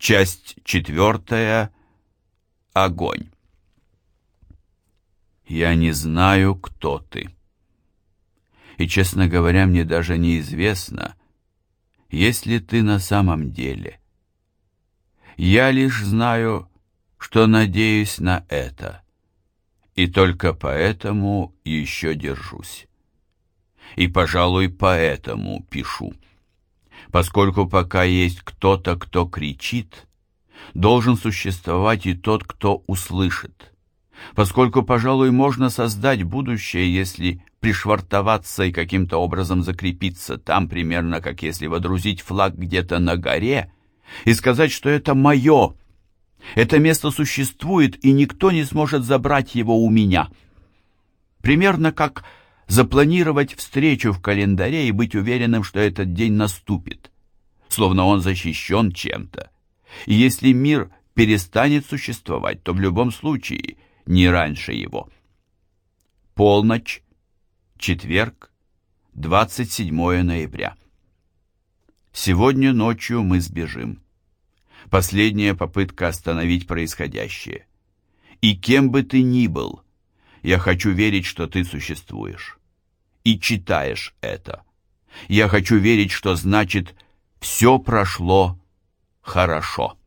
Часть четвертая. Огонь. Я не знаю, кто ты. И, честно говоря, мне даже неизвестно, есть ли ты на самом деле. Я лишь знаю, что надеюсь на это, и только поэтому еще держусь. И, пожалуй, поэтому пишу поскольку пока есть кто-то, кто кричит, должен существовать и тот, кто услышит. Поскольку, пожалуй, можно создать будущее, если пришвартоваться и каким-то образом закрепиться там, примерно как если водрузить флаг где-то на горе, и сказать, что это мое, это место существует, и никто не сможет забрать его у меня. Примерно как запланировать встречу в календаре и быть уверенным, что этот день наступит, словно он защищен чем-то. И если мир перестанет существовать, то в любом случае не раньше его. Полночь, четверг, 27 ноября. Сегодня ночью мы сбежим. Последняя попытка остановить происходящее. И кем бы ты ни был, я хочу верить, что ты существуешь и читаешь это. Я хочу верить, что значит «все прошло хорошо».